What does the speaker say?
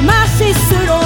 Marcher selon